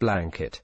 blanket.